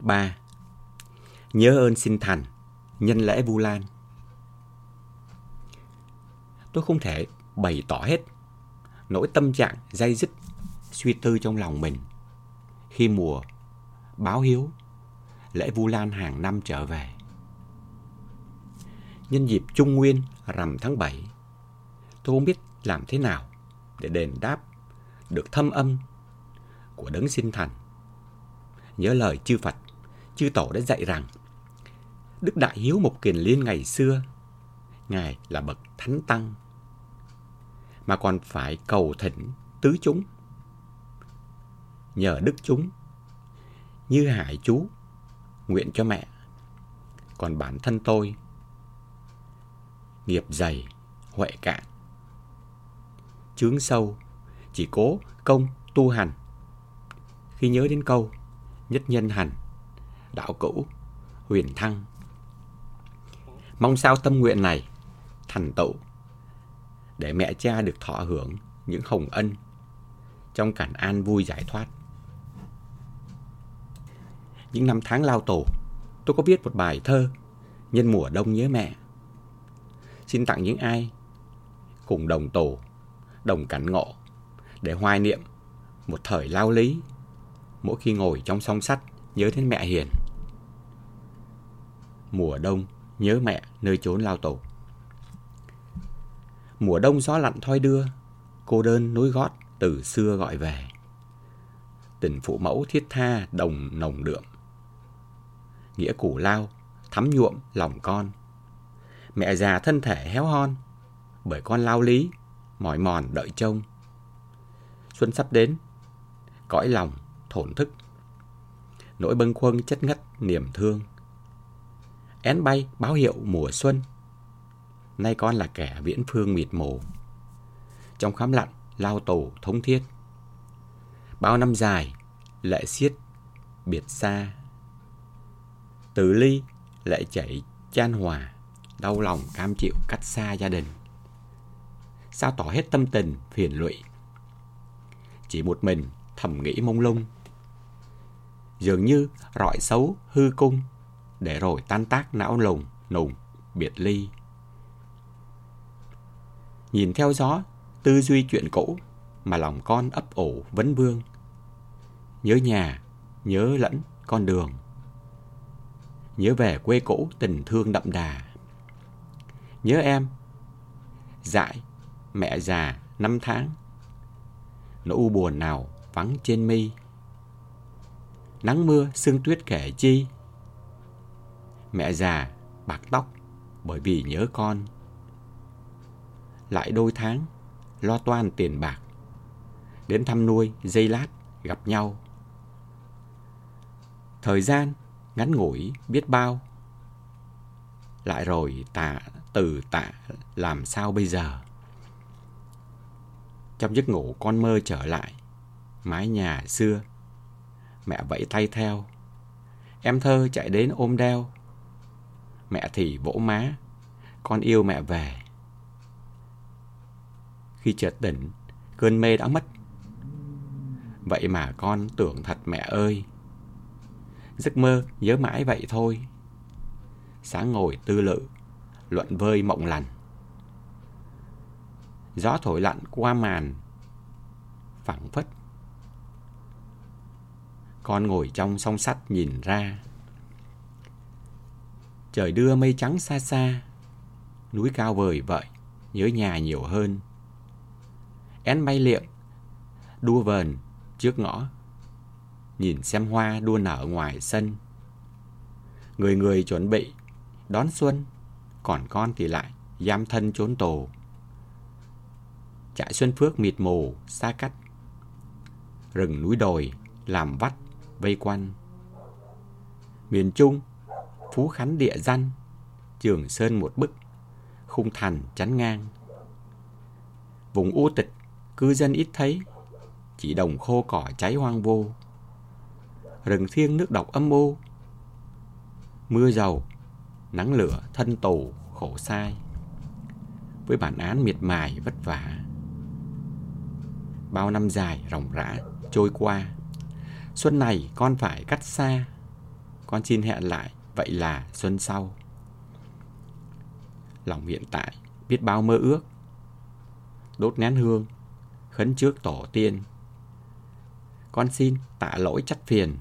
3. Nhớ ơn sinh thành, nhân lễ Vu Lan. Tôi không thể bày tỏ hết nỗi tâm trạng dây dứt suy tư trong lòng mình khi mùa báo hiếu lễ Vu Lan hàng năm trở về. Nhân dịp Trung Nguyên rằm tháng 7, tôi không biết làm thế nào để đền đáp được thâm âm của đấng sinh thành. Nhớ lời chư Phật, chư Tổ đã dạy rằng Đức Đại Hiếu Mục Kiền Liên ngày xưa, Ngài là bậc thánh tăng, mà còn phải cầu thỉnh tứ chúng. Nhờ đức chúng, như hải chú, nguyện cho mẹ. Còn bản thân tôi, nghiệp dày, huệ cạn, chướng sâu, chỉ cố công tu hành. Khi nhớ đến câu nhất nhân hành, đạo cũ, huyền thăng. Mong sao tâm nguyện này thành tựu để mẹ cha được thọ hưởng những hồng ân trong cảnh an vui giải thoát. Những năm tháng lao tù, tôi có viết một bài thơ nhân mùa đông nhớ mẹ. Xin tặng những ai cùng đồng tù, đồng cảnh ngộ để hoài niệm một thời lao lý mỗi khi ngồi trong song sắt nhớ đến mẹ hiền. Mùa đông nhớ mẹ nơi chốn lao tù. Mùa đông gió lạnh thoi đưa, cô đơn nối gót từ xưa gọi về. Tình phụ mẫu thiết tha đồng nồng đượm. Nghĩa củ lao, thắm nhuộm lòng con. Mẹ già thân thể héo hon, bởi con lao lý, mỏi mòn đợi trông. Xuân sắp đến, cõi lòng thổn thức. Nỗi bâng khuâng chất ngất niềm thương. Én bay báo hiệu mùa xuân. Nay con là kẻ viễn phương mịt mù. Trong khám lặn, lao tù thống thiết. Bao năm dài, lệ xiết, biệt xa. Từ ly, lệ chảy, chan hòa, đau lòng cam chịu cách xa gia đình. Sao tỏ hết tâm tình, phiền lụy. Chỉ một mình, thầm nghĩ mông lung dường như rọi xấu hư cung, để rồi tan tác não lùng, nùng, biệt ly. Nhìn theo gió, tư duy chuyện cũ, mà lòng con ấp ủ vấn vương. Nhớ nhà, nhớ lẫn con đường. Nhớ về quê cũ tình thương đậm đà. Nhớ em, dại, mẹ già năm tháng. Nỗi u buồn nào vắng trên mi nắng mưa, sương tuyết kể chi. Mẹ già, bạc tóc, bởi vì nhớ con. Lại đôi tháng, lo toan tiền bạc. Đến thăm nuôi, dây lát, gặp nhau. Thời gian, ngắn ngủi, biết bao. Lại rồi tạ, từ tạ, làm sao bây giờ? Trong giấc ngủ con mơ trở lại, mái nhà xưa Mẹ vẫy tay theo. Em thơ chạy đến ôm đeo. Mẹ thì vỗ má. Con yêu mẹ về. Khi chợt tỉnh, cơn mê đã mất. Vậy mà con tưởng thật mẹ ơi. Giấc mơ nhớ mãi vậy thôi. Sáng ngồi tư lự, luận vơi mộng lành. Gió thổi lặn qua màn, phẳng phất con ngồi trong song sắt nhìn ra. Trời đưa mây trắng xa xa, núi cao vời vợi, nhớ nhà nhiều hơn. Én bay liệng, đua vờn trước ngõ, nhìn xem hoa đua nở ngoài sân. Người người chuẩn bị đón xuân, còn con thì lại giam thân trốn tù. Trại Xuân Phước mịt mù, xa cách. Rừng núi đồi làm vắt vây quanh. Miền Trung, Phú Khánh địa danh, Trường Sơn một bức, khung thành chắn ngang. Vùng u tịch, cư dân ít thấy, chỉ đồng khô cỏ cháy hoang vô. Rừng thiêng nước độc âm u, mưa dầu, nắng lửa thân tù khổ sai. Với bản án miệt mài vất vả. Bao năm dài ròng rã trôi qua Xuân này con phải cắt xa con xin hẹn lại, vậy là xuân sau. Lòng hiện tại, biết bao mơ ước. Đốt nén hương, khấn trước tổ tiên. Con xin tạ lỗi chắc phiền,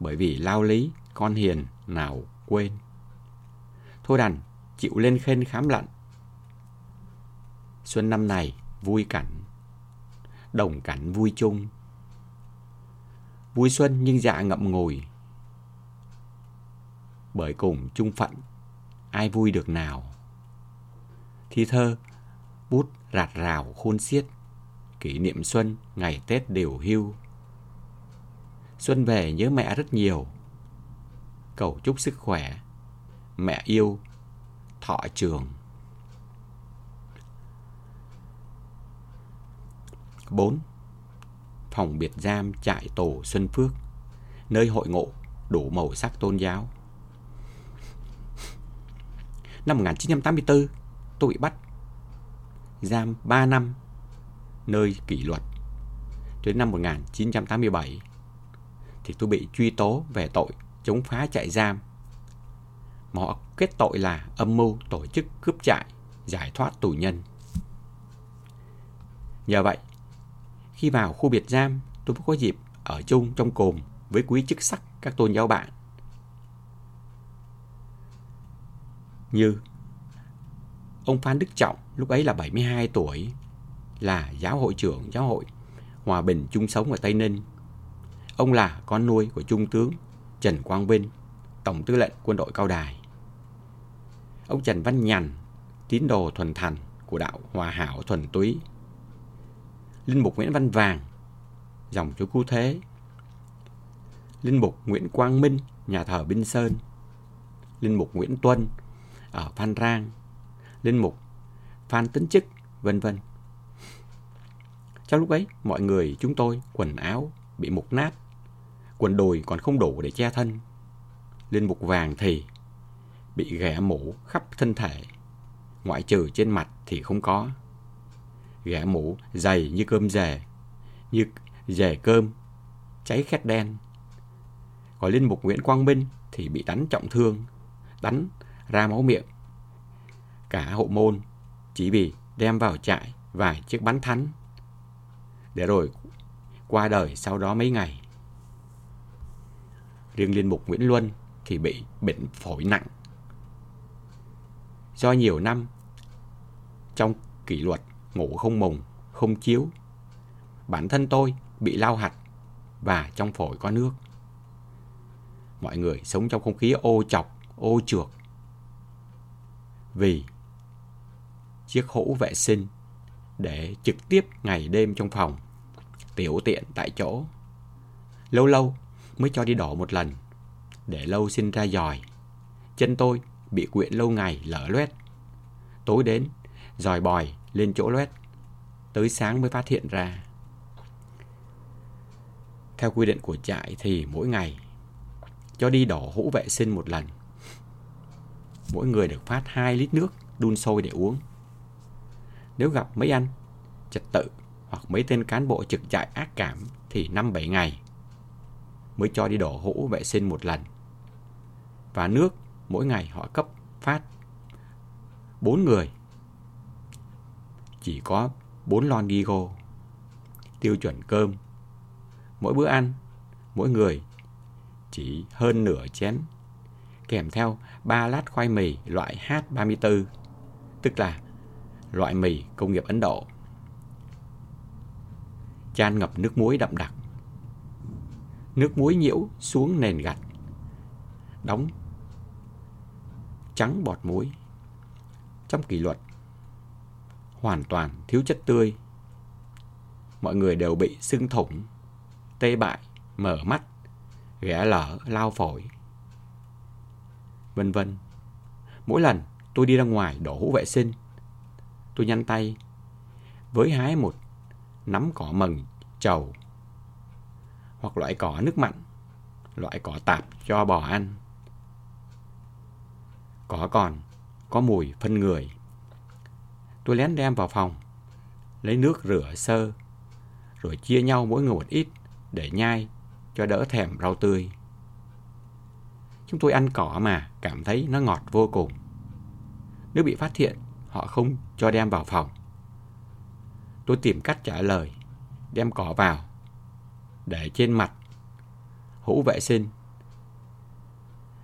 bởi vì lao lý, con hiền, nào quên. Thôi đành, chịu lên khen khám lặn. Xuân năm này, vui cảnh, đồng cảnh vui chung. Vui xuân nhưng dạ ngậm ngùi, bởi cùng chung phận, ai vui được nào. Thi thơ, bút rạt rào khôn xiết, kỷ niệm xuân, ngày Tết đều hưu. Xuân về nhớ mẹ rất nhiều, cầu chúc sức khỏe, mẹ yêu, thọ trường. 4. Phòng biệt giam trại tổ Xuân Phước, nơi hội ngộ đủ màu sắc tôn giáo. Năm 1984, tôi bị bắt giam 3 năm nơi kỷ luật. Đến năm 1987 thì tôi bị truy tố về tội chống phá trại giam. Mà họ kết tội là âm mưu tổ chức cướp trại, giải thoát tù nhân. Nhờ vậy, khi vào khu biệt giam, tôi có dịp ở chung trong cồm với quý chức sắc các tôn giáo bạn. Như ông Phan Đức Trọng lúc ấy là 72 tuổi, là giáo hội trưởng giáo hội Hòa Bình chung sống ở Tây Ninh. Ông là con nuôi của Trung tướng Trần Quang Vinh, Tổng tư lệnh quân đội Cao Đài. Ông Trần Văn Nhàn, tín đồ thuần thành của đạo Hòa Hảo thuần túy. Linh mục Nguyễn Văn Vàng, dòng chú cứu thế. Linh mục Nguyễn Quang Minh, nhà thờ Binh Sơn. Linh mục Nguyễn Tuân ở Phan Rang. Linh mục Phan Tấn Chức, vân vân. Trong lúc ấy, mọi người chúng tôi quần áo bị mục nát, quần đùi còn không đủ để che thân. Linh mục vàng thì bị ghẻ mũ khắp thân thể, ngoại trừ trên mặt thì không có. Ghẻ mũ dày như cơm dề, như dề cơm, cháy khét đen. Còn Linh mục Nguyễn Quang Minh thì bị đánh trọng thương, đánh ra máu miệng. Cả hộ môn chỉ vì đem vào trại vài chiếc bắn thánh để rồi qua đời sau đó mấy ngày. Riêng Liên Mục Nguyễn Luân thì bị bệnh phổi nặng. Do nhiều năm trong kỷ luật ngủ không mùng, không chiếu, bản thân tôi bị lao hạch và trong phổi có nước. Mọi người sống trong không khí ô chọc, ô trượt. Vì chiếc hũ vệ sinh để trực tiếp ngày đêm trong phòng, tiểu tiện tại chỗ. Lâu lâu mới cho đi đổ một lần, để lâu sinh ra giòi. Chân tôi bị quyện lâu ngày lở loét. Tối đến, giòi bòi lên chỗ loét, tới sáng mới phát hiện ra. Theo quy định của trại thì mỗi ngày cho đi đổ hũ vệ sinh một lần. Mỗi người được phát 2 lít nước đun sôi để uống. Nếu gặp mấy anh trật tự hoặc mấy tên cán bộ trực trại ác cảm thì 5-7 ngày mới cho đi đổ hũ vệ sinh một lần. Và nước mỗi ngày họ cấp phát 4 người. Chỉ có 4 lon gigo. Tiêu chuẩn cơm. Mỗi bữa ăn, mỗi người chỉ hơn nửa chén. Kèm theo 3 lát khoai mì loại H34, tức là loại mì công nghiệp Ấn Độ. Chan ngập nước muối đậm đặc. Nước muối nhiễu xuống nền gạch. Đóng trắng bọt muối. Trong kỷ luật, hoàn toàn thiếu chất tươi. Mọi người đều bị sưng thủng, tê bại, mở mắt, ghẻ lở, lao phổi, vân vân. Mỗi lần tôi đi ra ngoài đổ hũ vệ sinh, tôi nhanh tay với hái một nắm cỏ mần trầu hoặc loại cỏ nước mặn, loại cỏ tạp cho bò ăn. Cỏ còn có mùi phân người. Tôi lén đem vào phòng, lấy nước rửa sơ, rồi chia nhau mỗi người một ít để nhai cho đỡ thèm rau tươi. Chúng tôi ăn cỏ mà cảm thấy nó ngọt vô cùng. Nếu bị phát hiện, họ không cho đem vào phòng. Tôi tìm cách trả lời, đem cỏ vào, để trên mặt, hũ vệ sinh,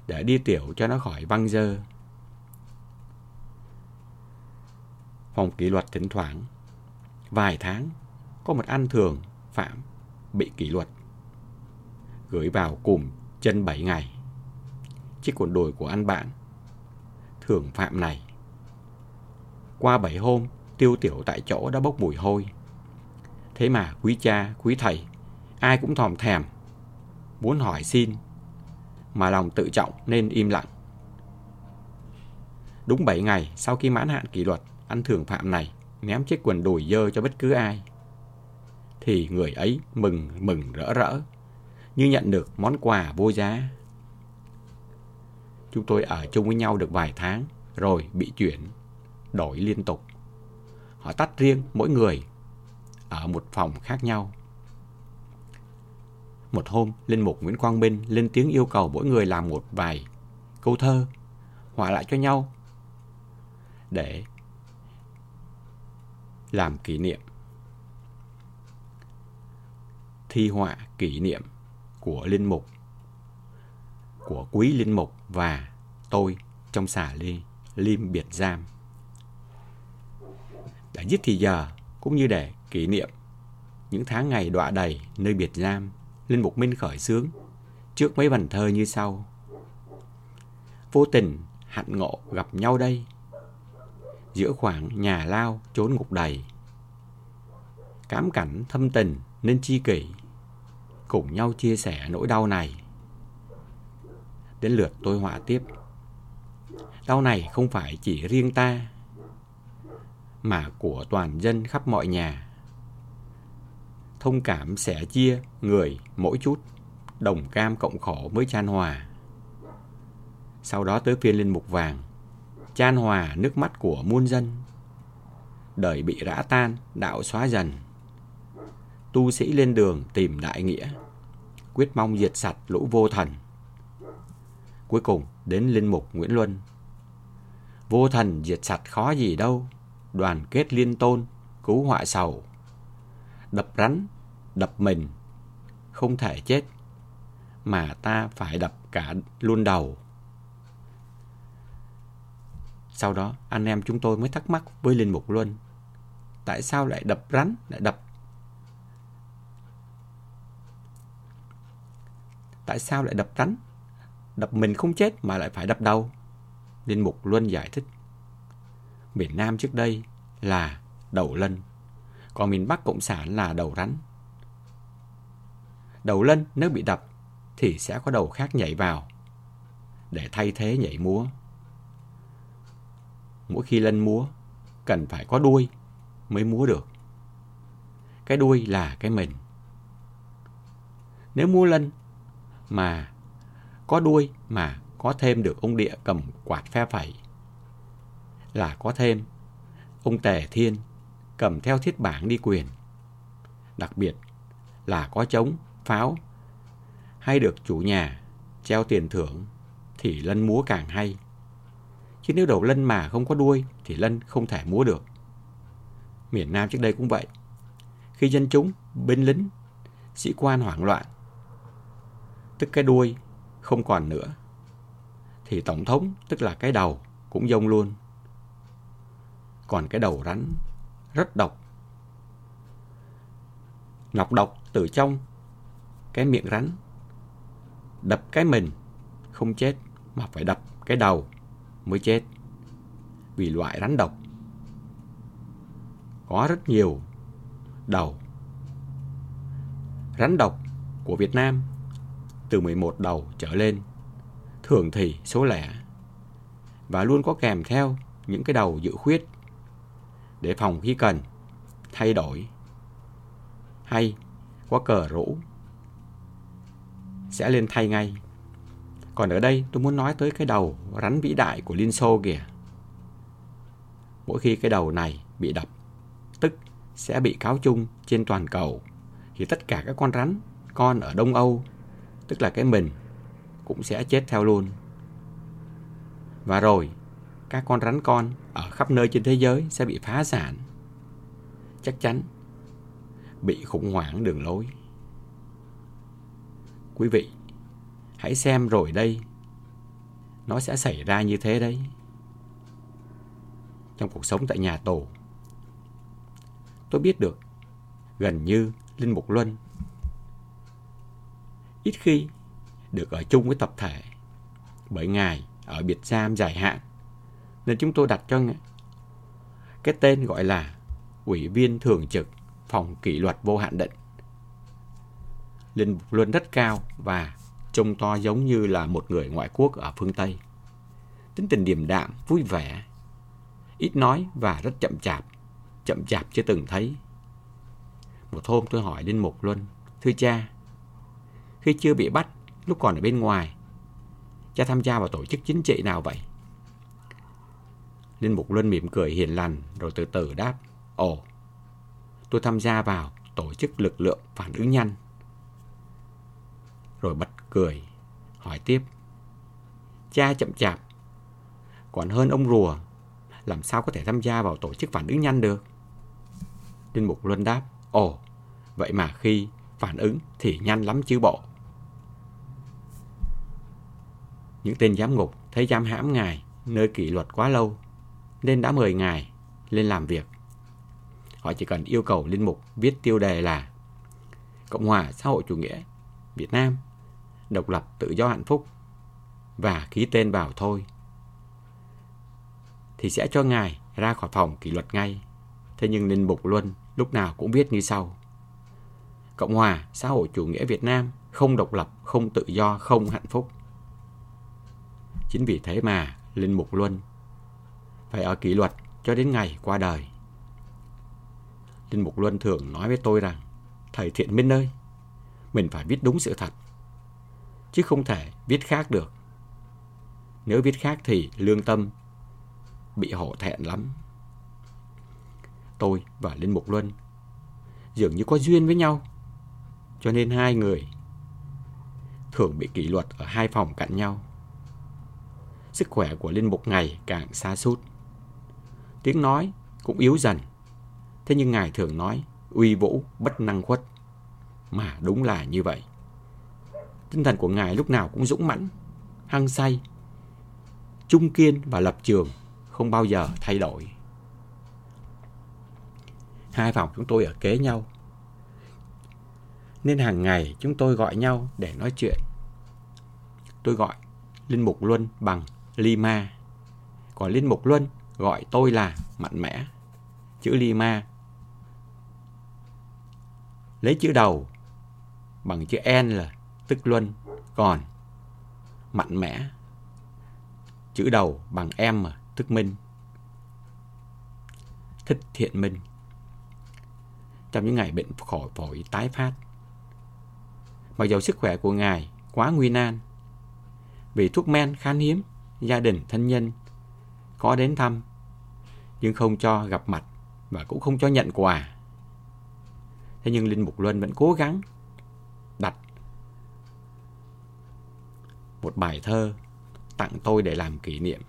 để đi tiểu cho nó khỏi văng dơ. Phòng kỷ luật thỉnh thoảng, vài tháng, có một ăn thường phạm bị kỷ luật. Gửi vào cùng chân 7 ngày. Chiếc quần đùi của anh bạn, thưởng phạm này. Qua bảy hôm, tiêu tiểu tại chỗ đã bốc mùi hôi. Thế mà quý cha, quý thầy, ai cũng thòm thèm, muốn hỏi xin, mà lòng tự trọng nên im lặng. Đúng 7 ngày sau khi mãn hạn kỷ luật, anh thưởng phạm này ném chiếc quần đùi dơ cho bất cứ ai. Thì người ấy mừng mừng rỡ rỡ, như nhận được món quà vô giá. Chúng tôi ở chung với nhau được vài tháng, rồi bị chuyển, đổi liên tục. Họ tách riêng mỗi người ở một phòng khác nhau. Một hôm, Linh Mục Nguyễn Quang Minh lên tiếng yêu cầu mỗi người làm một vài câu thơ, hòa lại cho nhau để làm kỷ niệm. Thi họa kỷ niệm của Linh Mục, của Quý Linh Mục và tôi trong xà ly, Lim Biệt Giam. Đã giết thì giờ, cũng như để kỷ niệm những tháng ngày đọa đầy nơi biệt giam, Linh Mục Minh khởi sướng trước mấy vần thơ như sau. Vô tình, hạn ngộ gặp nhau đây, giữa khoảng nhà lao trốn ngục đầy. Cám cảnh thâm tình nên chi kỷ, cùng nhau chia sẻ nỗi đau này. Đến lượt tôi họa tiếp. Đau này không phải chỉ riêng ta, mà của toàn dân khắp mọi nhà. Thông cảm sẻ chia người mỗi chút, đồng cam cộng khổ mới chan hòa. Sau đó tới phiên linh mục vàng, chan hòa nước mắt của muôn dân. Đời bị rã tan, đạo xóa dần. Tu sĩ lên đường tìm đại nghĩa, quyết mong diệt sạch lũ vô thần. Cuối cùng đến linh mục Nguyễn Luân. Vô thần diệt sạch khó gì đâu, đoàn kết liên tôn, cứu họa sầu. Đập rắn, đập mình, không thể chết, mà ta phải đập cả luôn đầu. Sau đó, anh em chúng tôi mới thắc mắc với Linh Mục Luân. Tại sao lại đập rắn, lại đập? Tại sao lại đập rắn? Đập mình không chết mà lại phải đập đầu. Linh Mục Luân giải thích. Miền Nam trước đây là đầu lân, còn miền Bắc Cộng sản là đầu rắn. Đầu lân nếu bị đập thì sẽ có đầu khác nhảy vào để thay thế nhảy múa. Mỗi khi lân múa cần phải có đuôi mới múa được. Cái đuôi là cái mình. Nếu múa lân mà có đuôi mà có thêm được ông địa cầm quạt phe phẩy là có thêm ông Tề Thiên cầm theo thiết bảng đi quyền. Đặc biệt là có trống, pháo hay được chủ nhà treo tiền thưởng thì lân múa càng hay. Chứ nếu đầu lân mà không có đuôi thì lân không thể múa được. Miền Nam trước đây cũng vậy. Khi dân chúng, binh lính, sĩ quan hoảng loạn, tức cái đuôi không còn nữa, thì tổng thống, tức là cái đầu, cũng dông luôn. Còn cái đầu rắn rất độc. Nọc độc từ trong cái miệng rắn. Đập cái mình không chết mà phải đập cái đầu mới chết. Vì loại rắn độc có rất nhiều đầu. Rắn độc của Việt Nam từ 11 đầu trở lên, thường thì số lẻ, và luôn có kèm theo những cái đầu dự khuyết. Để phòng khi cần thay đổi. Hay có cờ rũ. Sẽ lên thay ngay. Còn ở đây tôi muốn nói tới cái đầu rắn vĩ đại của Liên Xô kìa. Mỗi khi cái đầu này bị đập, tức sẽ bị cáo chung trên toàn cầu, thì tất cả các con rắn, con ở Đông Âu, tức là cái mình, cũng sẽ chết theo luôn. Và rồi, các con rắn con ở khắp nơi trên thế giới sẽ bị phá sản. Chắc chắn bị khủng hoảng đường lối. Quý vị, hãy xem rồi đây. Nó sẽ xảy ra như thế đấy. Trong cuộc sống tại nhà tù, tôi biết được gần như Linh Mục Luân ít khi được ở chung với tập thể bởi Ngài ở biệt giam dài hạn nên chúng tôi đặt cho cái tên gọi là Ủy viên Thường trực Phòng Kỷ luật Vô hạn định. Linh Mục Luân rất cao và trông to giống như là một người ngoại quốc ở phương Tây. Tính tình điềm đạm, vui vẻ, ít nói và rất chậm chạp, chậm chạp chưa từng thấy. Một hôm tôi hỏi Linh Mục Luân, thưa cha, khi chưa bị bắt, lúc còn ở bên ngoài, cha tham gia vào tổ chức chính trị nào vậy? Linh Mục Luân mỉm cười hiền lành rồi từ từ đáp, ồ, tôi tham gia vào tổ chức lực lượng phản ứng nhanh. Rồi bật cười, hỏi tiếp, cha chậm chạp, còn hơn ông rùa, làm sao có thể tham gia vào tổ chức phản ứng nhanh được? Linh Mục Luân đáp, ồ, vậy mà khi phản ứng thì nhanh lắm chứ bộ. Những tên giám ngục thấy giam hãm ngài nơi kỷ luật quá lâu nên đã mời ngài lên làm việc. Họ chỉ cần yêu cầu linh mục viết tiêu đề là Cộng hòa xã hội chủ nghĩa Việt Nam độc lập tự do hạnh phúc và ký tên vào thôi thì sẽ cho ngài ra khỏi phòng kỷ luật ngay. Thế nhưng Linh Mục Luân lúc nào cũng viết như sau. Cộng hòa xã hội chủ nghĩa Việt Nam không độc lập, không tự do, không hạnh phúc. Chính vì thế mà Linh Mục Luân phải ở kỷ luật cho đến ngày qua đời. Linh Mục Luân thường nói với tôi rằng Thầy Thiện Minh ơi, mình phải viết đúng sự thật, chứ không thể viết khác được. Nếu viết khác thì lương tâm bị hổ thẹn lắm. Tôi và Linh Mục Luân dường như có duyên với nhau, cho nên hai người thường bị kỷ luật ở hai phòng cạnh nhau sức khỏe của Linh Mục ngày càng xa sút Tiếng nói cũng yếu dần. Thế nhưng Ngài thường nói uy vũ bất năng khuất. Mà đúng là như vậy. Tinh thần của Ngài lúc nào cũng dũng mãnh, hăng say, trung kiên và lập trường không bao giờ thay đổi. Hai phòng chúng tôi ở kế nhau. Nên hàng ngày chúng tôi gọi nhau để nói chuyện. Tôi gọi Linh Mục Luân bằng Lima. Còn Linh Mục Luân gọi tôi là mạnh mẽ. Chữ Lima lấy chữ đầu bằng chữ N là tức Luân. Còn mạnh mẽ chữ đầu bằng M tức Minh. Thích thiện minh. Trong những ngày bệnh khỏi phổi tái phát. Mặc dù sức khỏe của Ngài quá nguy nan, vì thuốc men khan hiếm gia đình, thân nhân có đến thăm, nhưng không cho gặp mặt và cũng không cho nhận quà. Thế nhưng Linh Mục Luân vẫn cố gắng đặt một bài thơ tặng tôi để làm kỷ niệm.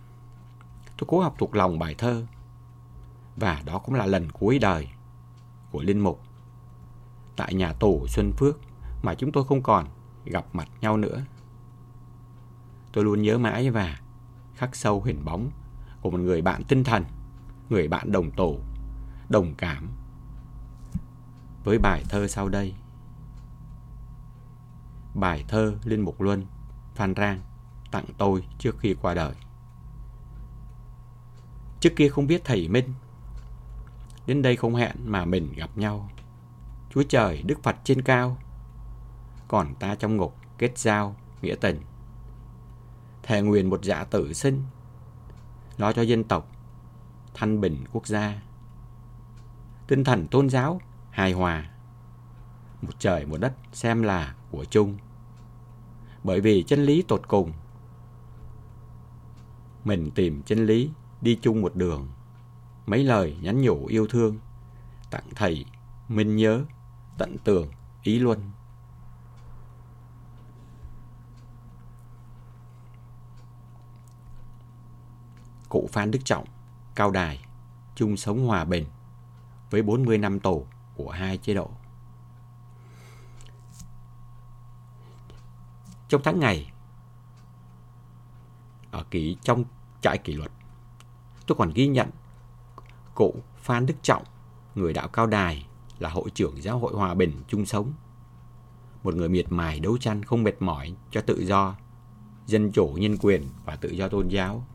Tôi cố học thuộc lòng bài thơ và đó cũng là lần cuối đời của Linh Mục tại nhà tù Xuân Phước mà chúng tôi không còn gặp mặt nhau nữa. Tôi luôn nhớ mãi và khắc sâu hình bóng của một người bạn tinh thần, người bạn đồng tổ, đồng cảm với bài thơ sau đây. Bài thơ Linh Mục Luân, Phan Rang tặng tôi trước khi qua đời. Trước kia không biết thầy Minh, đến đây không hẹn mà mình gặp nhau. Chúa trời, Đức Phật trên cao, còn ta trong ngục kết giao, nghĩa tình thề nguyện một dạ tử sinh, lo cho dân tộc, thanh bình quốc gia. Tinh thần tôn giáo, hài hòa, một trời một đất xem là của chung. Bởi vì chân lý tột cùng, mình tìm chân lý đi chung một đường. Mấy lời nhắn nhủ yêu thương, tặng thầy, minh nhớ, tận tường, ý luân. Cụ Phan Đức Trọng, Cao Đài, chung sống hòa bình với 40 năm tù của hai chế độ. Trong tháng ngày, ở kỷ trong trại kỷ luật, tôi còn ghi nhận cụ Phan Đức Trọng, người đạo Cao Đài, là hội trưởng giáo hội hòa bình chung sống. Một người miệt mài đấu tranh không mệt mỏi cho tự do, dân chủ nhân quyền và tự do tôn giáo.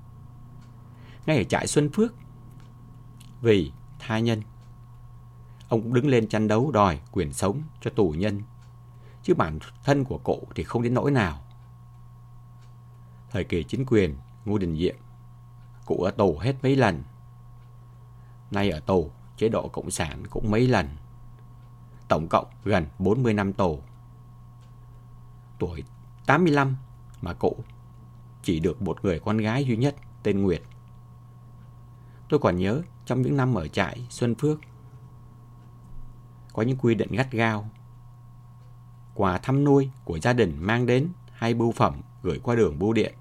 Ngay ở trại Xuân Phước, vì tha nhân, ông cũng đứng lên tranh đấu đòi quyền sống cho tù nhân, chứ bản thân của cụ thì không đến nỗi nào. Thời kỳ chính quyền Ngô Đình Diệm, cụ ở tù hết mấy lần. Nay ở tù, chế độ Cộng sản cũng mấy lần tổng cộng gần 40 năm tù. Tuổi 85 mà cụ chỉ được một người con gái duy nhất tên Nguyệt. Tôi còn nhớ trong những năm ở trại Xuân Phước có những quy định gắt gao. Quà thăm nuôi của gia đình mang đến hay bưu phẩm gửi qua đường bưu điện.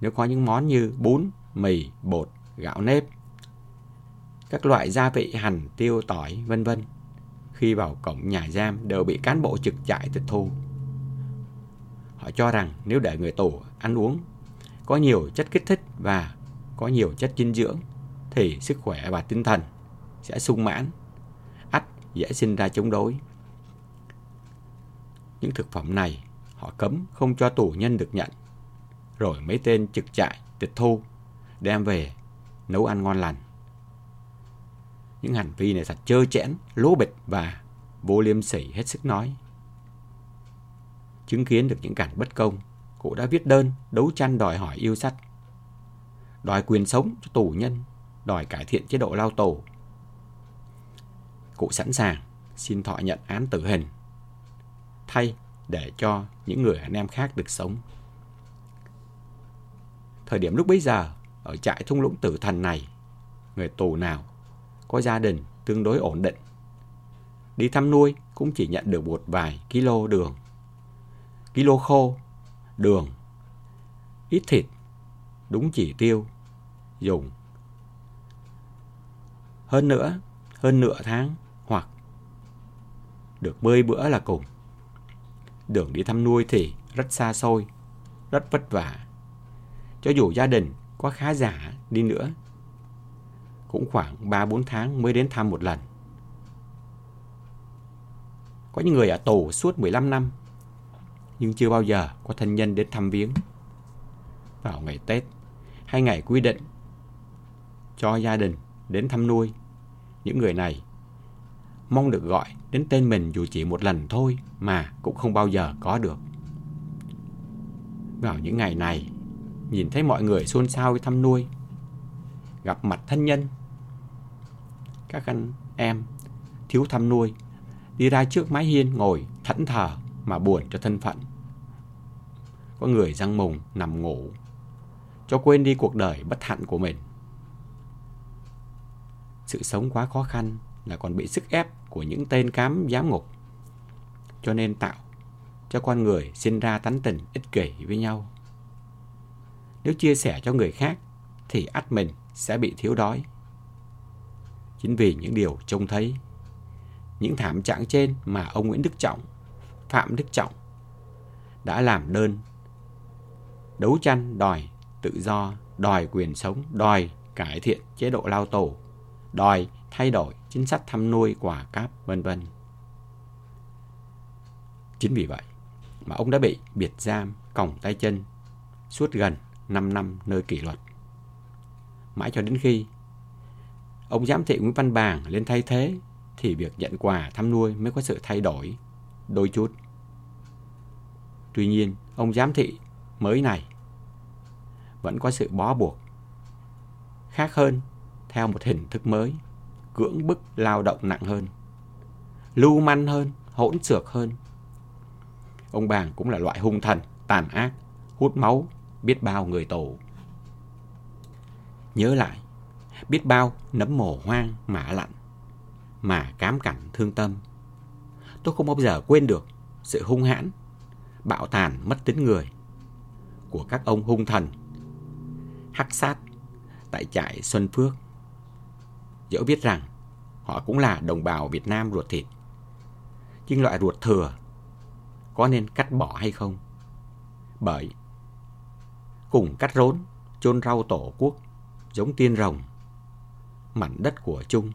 Nếu có những món như bún, mì, bột, gạo nếp, các loại gia vị hành, tiêu, tỏi, vân vân khi vào cổng nhà giam đều bị cán bộ trực trại tịch thu. Họ cho rằng nếu để người tù ăn uống có nhiều chất kích thích và có nhiều chất dinh dưỡng thì sức khỏe và tinh thần sẽ sung mãn, ắt dễ sinh ra chống đối. Những thực phẩm này họ cấm không cho tù nhân được nhận. Rồi mấy tên trực trại tịch thu đem về nấu ăn ngon lành. Những hành vi này thật trơ chẽn, lố bịch và vô liêm sỉ hết sức nói. Chứng kiến được những cảnh bất công, cụ đã viết đơn đấu tranh đòi hỏi yêu sách. Đòi quyền sống cho tù nhân, đòi cải thiện chế độ lao tù. Cụ sẵn sàng xin thọ nhận án tử hình, thay để cho những người anh em khác được sống. Thời điểm lúc bấy giờ, ở trại thung lũng tử thần này, người tù nào có gia đình tương đối ổn định. Đi thăm nuôi cũng chỉ nhận được một vài kilo đường. Kilo khô, đường, ít thịt, đúng chỉ tiêu, dùng. Hơn nữa, hơn nửa tháng hoặc được bơi bữa là cùng. Đường đi thăm nuôi thì rất xa xôi, rất vất vả. Cho dù gia đình có khá giả đi nữa cũng khoảng 3-4 tháng mới đến thăm một lần. Có những người ở tù suốt 15 năm, nhưng chưa bao giờ có thân nhân đến thăm viếng. Vào ngày Tết hay ngày quy định cho gia đình đến thăm nuôi, những người này mong được gọi đến tên mình dù chỉ một lần thôi mà cũng không bao giờ có được. Vào những ngày này, nhìn thấy mọi người xôn xao thăm nuôi, gặp mặt thân nhân các anh em thiếu thăm nuôi đi ra trước mái hiên ngồi thẫn thờ mà buồn cho thân phận. Có người răng mùng nằm ngủ cho quên đi cuộc đời bất hạnh của mình. Sự sống quá khó khăn là còn bị sức ép của những tên cám giám ngục. Cho nên tạo cho con người sinh ra tánh tình ích kỷ với nhau. Nếu chia sẻ cho người khác thì ắt mình sẽ bị thiếu đói. Chính vì những điều trông thấy, những thảm trạng trên mà ông Nguyễn Đức Trọng, Phạm Đức Trọng đã làm đơn đấu tranh đòi tự do, đòi quyền sống, đòi cải thiện chế độ lao tù, đòi thay đổi chính sách thăm nuôi quả cáp, vân vân. Chính vì vậy mà ông đã bị biệt giam, còng tay chân suốt gần 5 năm nơi kỷ luật. Mãi cho đến khi ông giám thị Nguyễn Văn Bàng lên thay thế thì việc nhận quà thăm nuôi mới có sự thay đổi đôi chút. Tuy nhiên, ông giám thị mới này vẫn có sự bó buộc. Khác hơn, theo một hình thức mới, cưỡng bức lao động nặng hơn, lưu manh hơn, hỗn xược hơn. Ông Bàng cũng là loại hung thần, tàn ác, hút máu, biết bao người tù. Nhớ lại, biết bao nấm mồ hoang mã lạnh, mà cám cảnh thương tâm. Tôi không bao giờ quên được sự hung hãn, bạo tàn mất tính người của các ông hung thần, hắc sát, tại trại Xuân Phước. Dẫu biết rằng họ cũng là đồng bào Việt Nam ruột thịt. Nhưng loại ruột thừa có nên cắt bỏ hay không? Bởi cùng cắt rốn, chôn rau tổ quốc giống tiên rồng, mảnh đất của chung.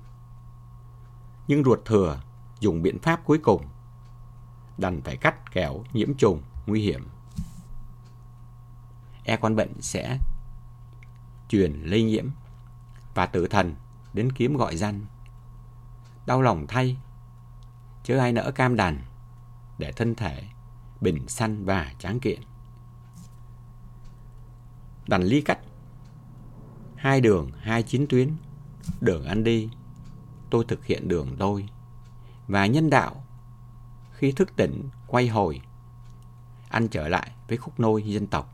Nhưng ruột thừa dùng biện pháp cuối cùng đành phải cắt kẻo nhiễm trùng nguy hiểm. E con bệnh sẽ truyền lây nhiễm và tử thần đến kiếm gọi danh. Đau lòng thay, chứ ai nỡ cam đàn để thân thể bình săn và tráng kiện. Đành ly cách hai đường, hai chín tuyến, đường ăn đi, tôi thực hiện đường tôi. Và nhân đạo, khi thức tỉnh, quay hồi, anh trở lại với khúc nôi dân tộc.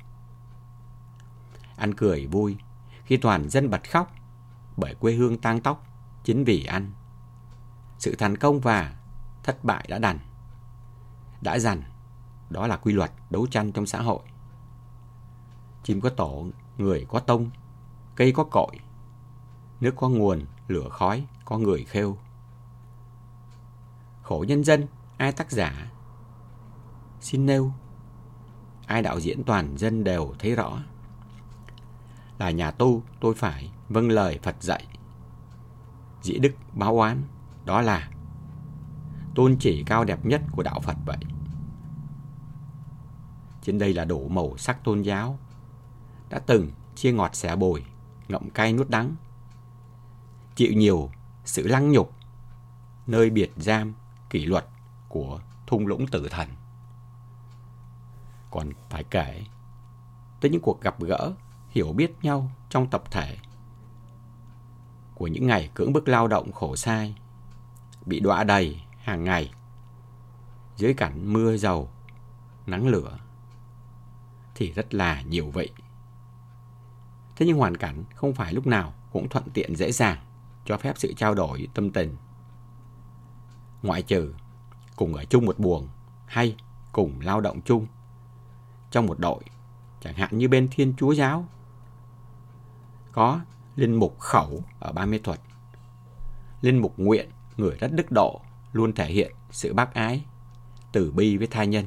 Anh cười vui khi toàn dân bật khóc bởi quê hương tang tóc chính vì anh. Sự thành công và thất bại đã đành. Đã dành, đó là quy luật đấu tranh trong xã hội. Chim có tổ, người có tông, cây có cội, nước có nguồn, lửa khói, có người khêu. Khổ nhân dân, ai tác giả? Xin nêu, ai đạo diễn toàn dân đều thấy rõ. Là nhà tu, tôi phải vâng lời Phật dạy. Dĩ đức báo oán, đó là tôn chỉ cao đẹp nhất của đạo Phật vậy. Trên đây là đủ màu sắc tôn giáo. Đã từng chia ngọt xẻ bồi, ngậm cay nuốt đắng. Chịu nhiều sự lăng nhục, nơi biệt giam, kỷ luật của thung lũng tử thần. Còn phải kể tới những cuộc gặp gỡ, hiểu biết nhau trong tập thể của những ngày cưỡng bức lao động khổ sai, bị đọa đầy hàng ngày dưới cảnh mưa dầu, nắng lửa thì rất là nhiều vậy. Thế nhưng hoàn cảnh không phải lúc nào cũng thuận tiện dễ dàng cho phép sự trao đổi tâm tình. Ngoại trừ cùng ở chung một buồng hay cùng lao động chung trong một đội, chẳng hạn như bên Thiên Chúa Giáo. Có Linh Mục Khẩu ở Ba Mê Thuật. Linh Mục Nguyện, người rất đức độ, luôn thể hiện sự bác ái, từ bi với tha nhân.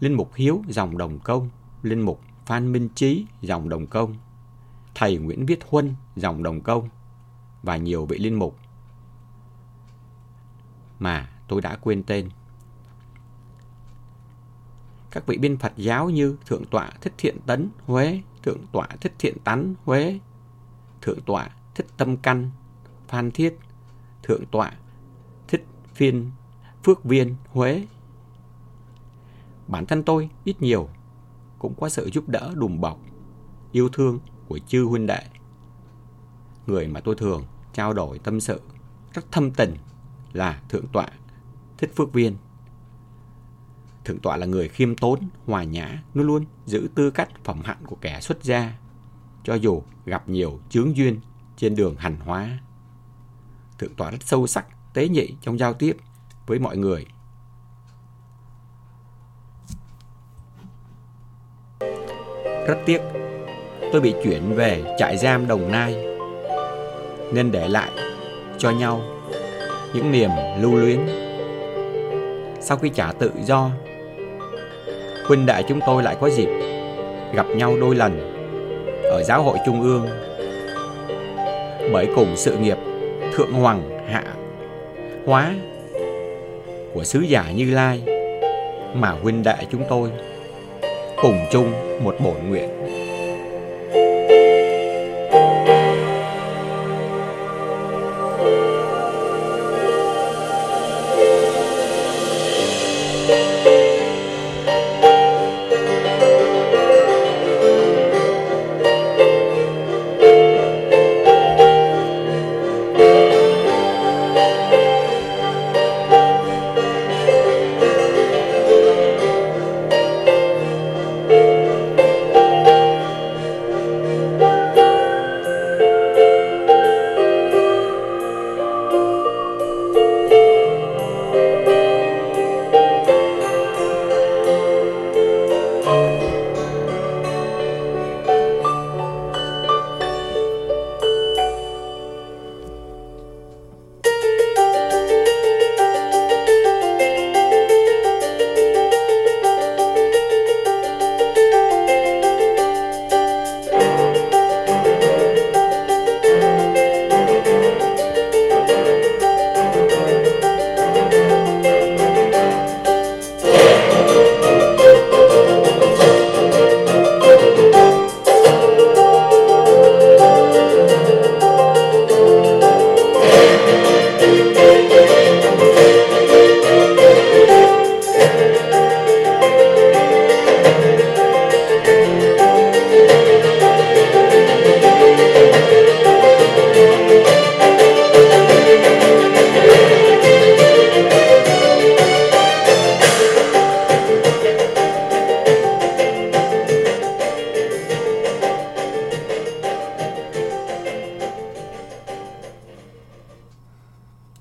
Linh Mục Hiếu, dòng đồng công. Linh Mục Phan Minh Trí, dòng đồng công. Thầy Nguyễn Viết Huân, dòng đồng công. Và nhiều vị linh mục mà tôi đã quên tên. Các vị biên Phật giáo như Thượng tọa Thích Thiện Tấn, Huế, Thượng tọa Thích Thiện tán Huế, Thượng tọa Thích Tâm Căn, Phan Thiết, Thượng tọa Thích Phiên, Phước Viên, Huế. Bản thân tôi ít nhiều cũng có sự giúp đỡ đùm bọc, yêu thương của chư huynh đệ. Người mà tôi thường trao đổi tâm sự rất thâm tình là Thượng tọa Thích Phước Viên. Thượng tọa là người khiêm tốn, hòa nhã, luôn luôn giữ tư cách phẩm hạnh của kẻ xuất gia, cho dù gặp nhiều chướng duyên trên đường hành hóa. Thượng tọa rất sâu sắc, tế nhị trong giao tiếp với mọi người. Rất tiếc, tôi bị chuyển về trại giam Đồng Nai, nên để lại cho nhau những niềm lưu luyến. Sau khi trả tự do, huynh đệ chúng tôi lại có dịp gặp nhau đôi lần ở giáo hội trung ương. Bởi cùng sự nghiệp thượng hoàng hạ hóa của sứ giả Như Lai mà huynh đệ chúng tôi cùng chung một bổn nguyện.